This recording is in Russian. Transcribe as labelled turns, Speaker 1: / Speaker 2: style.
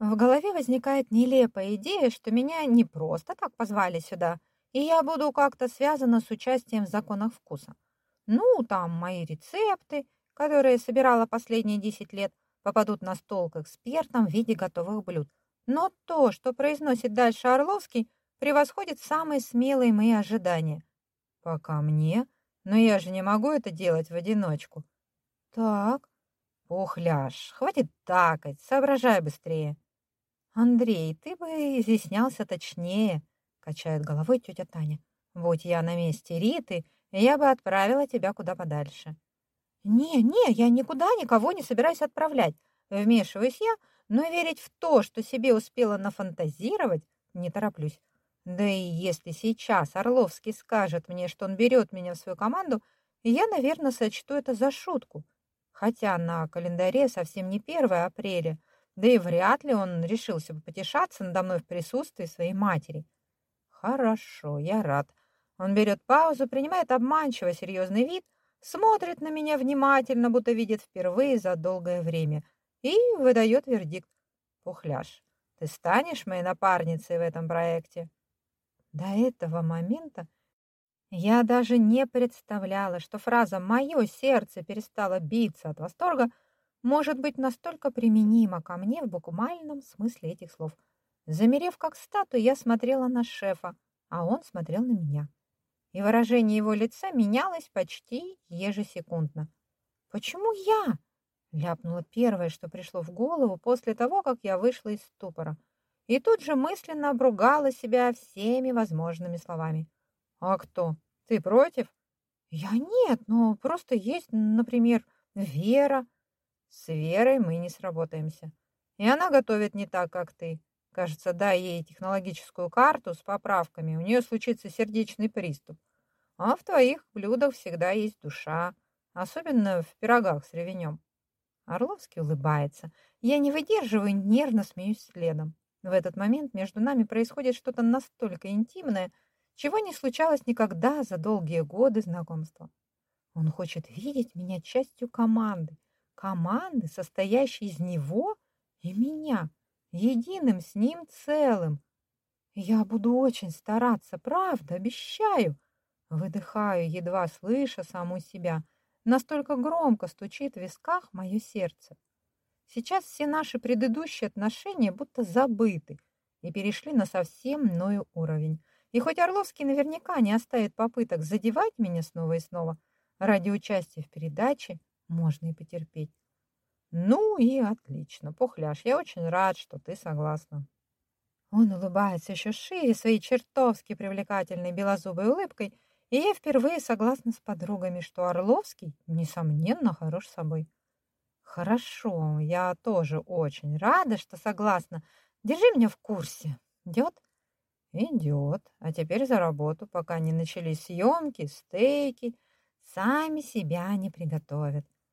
Speaker 1: В голове возникает нелепая идея, что меня не просто так позвали сюда, и я буду как-то связана с участием в законах вкуса. Ну, там мои рецепты, которые собирала последние 10 лет, попадут на стол к экспертам в виде готовых блюд. Но то, что произносит дальше Орловский, превосходит самые смелые мои ожидания. Пока мне, но я же не могу это делать в одиночку. Так, пухляш, хватит такать, соображай быстрее. Андрей, ты бы изъяснялся точнее, качает головой тетя Таня. Будь я на месте Риты, я бы отправила тебя куда подальше. Не, не, я никуда никого не собираюсь отправлять. Вмешиваюсь я, но верить в то, что себе успела нафантазировать, не тороплюсь. Да и если сейчас Орловский скажет мне, что он берет меня в свою команду, я, наверное, сочту это за шутку. Хотя на календаре совсем не 1 апреля, да и вряд ли он решился бы потешаться надо мной в присутствии своей матери. Хорошо, я рад. Он берет паузу, принимает обманчиво серьезный вид, смотрит на меня внимательно, будто видит впервые за долгое время, и выдает вердикт. Пухляш, ты станешь моей напарницей в этом проекте? До этого момента я даже не представляла, что фраза «моё сердце перестало биться от восторга» может быть настолько применима ко мне в буквальном смысле этих слов. Замерев как статуя, я смотрела на шефа, а он смотрел на меня. И выражение его лица менялось почти ежесекундно. «Почему я?» — ляпнула первое, что пришло в голову после того, как я вышла из ступора — и тут же мысленно обругала себя всеми возможными словами. «А кто? Ты против?» «Я нет, но просто есть, например, Вера». «С Верой мы не сработаемся. И она готовит не так, как ты. Кажется, дай ей технологическую карту с поправками, у нее случится сердечный приступ. А в твоих блюдах всегда есть душа, особенно в пирогах с ревенем». Орловский улыбается. Я не выдерживаю, нервно смеюсь следом. В этот момент между нами происходит что-то настолько интимное, чего не случалось никогда за долгие годы знакомства. Он хочет видеть меня частью команды, команды, состоящей из него и меня, единым с ним целым. Я буду очень стараться, правда, обещаю. Выдыхаю, едва слыша саму себя. Настолько громко стучит в висках мое сердце. Сейчас все наши предыдущие отношения будто забыты и перешли на совсем иной уровень. И хоть Орловский наверняка не оставит попыток задевать меня снова и снова, ради участия в передаче можно и потерпеть. Ну и отлично, пухляш, я очень рад, что ты согласна. Он улыбается еще шире своей чертовски привлекательной белозубой улыбкой, и я впервые согласна с подругами, что Орловский, несомненно, хорош собой. Хорошо, я тоже очень рада, что согласна. Держи меня в курсе. Идет? Идет. А теперь за работу, пока не начались съемки, стейки. Сами себя не приготовят.